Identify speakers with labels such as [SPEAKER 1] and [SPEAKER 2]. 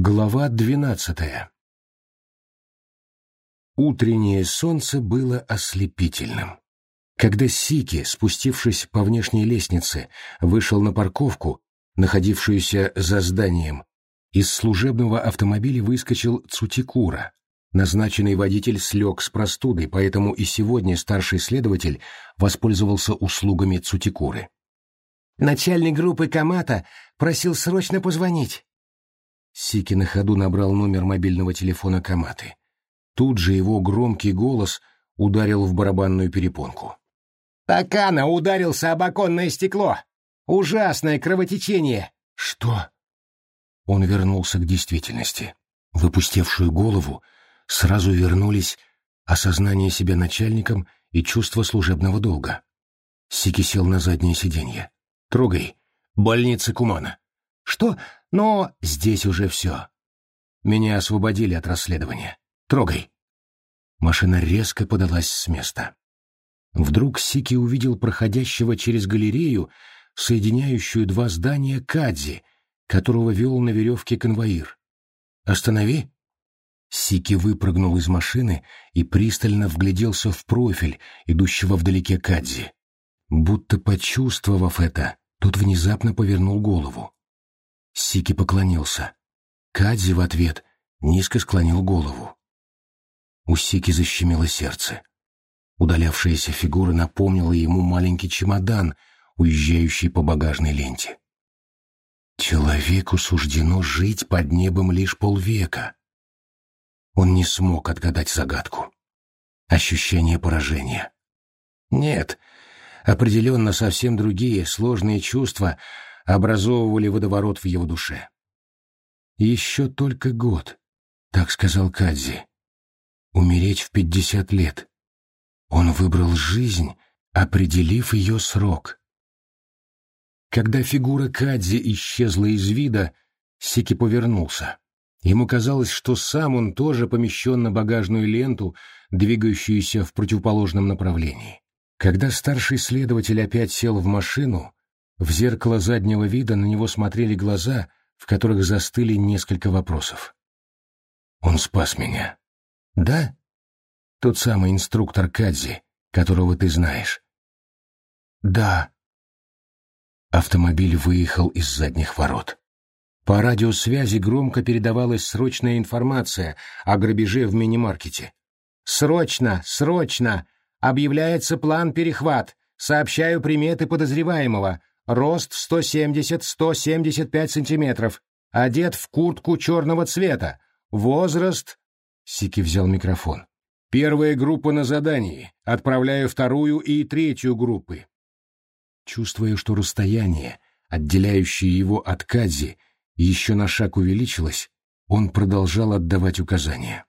[SPEAKER 1] Глава двенадцатая Утреннее солнце было ослепительным. Когда Сики, спустившись по внешней лестнице, вышел на парковку, находившуюся за зданием, из служебного автомобиля выскочил Цутикура. Назначенный водитель слег с простудой, поэтому и сегодня старший следователь воспользовался услугами Цутикуры.
[SPEAKER 2] «Начальник группы Камата просил срочно позвонить».
[SPEAKER 1] Сики на ходу набрал номер мобильного телефона Каматы. Тут же его громкий голос ударил в барабанную перепонку.
[SPEAKER 2] «Такана ударился об оконное стекло! Ужасное кровотечение!»
[SPEAKER 1] «Что?» Он вернулся к действительности. Выпустевшую голову сразу вернулись осознание себя начальником и чувство служебного долга. Сики сел на заднее сиденье. «Трогай. Больница Кумана». «Что? Но здесь уже все. Меня освободили от расследования. Трогай». Машина резко подалась с места. Вдруг Сики увидел проходящего через галерею, соединяющую два здания Кадзи, которого вел на веревке конвоир. «Останови!» Сики выпрыгнул из машины и пристально вгляделся в профиль, идущего вдалеке Кадзи. Будто почувствовав это, тот внезапно повернул голову. Сики поклонился. Кадзи в ответ низко склонил голову. У Сики защемило сердце. Удалявшаяся фигура напомнила ему маленький чемодан, уезжающий по багажной ленте. Человеку суждено жить под небом лишь полвека. Он не смог отгадать загадку. Ощущение поражения. Нет, определенно совсем другие сложные чувства образовывали водоворот в его душе. «Еще только год», — так сказал Кадзи. «Умереть в пятьдесят лет». Он выбрал жизнь, определив ее срок. Когда фигура Кадзи исчезла из вида, Сики повернулся. Ему казалось, что сам он тоже помещен на багажную ленту, двигающуюся в противоположном направлении. Когда старший следователь опять сел в машину, в зеркало заднего вида на него смотрели глаза, в которых застыли несколько вопросов. «Он спас меня». «Да?» «Тот самый инструктор Кадзи, которого ты знаешь». «Да», Автомобиль выехал из задних ворот. По радиосвязи громко передавалась срочная информация о грабеже в мини-маркете. «Срочно! Срочно! Объявляется план перехват. Сообщаю приметы подозреваемого. Рост 170-175 сантиметров. Одет в куртку черного цвета. Возраст...» Сики взял микрофон. «Первая группа на задании. Отправляю вторую и третью группы. Чувствуя, что расстояние, отделяющее его от Кадзи, еще на шаг увеличилось, он продолжал отдавать указания.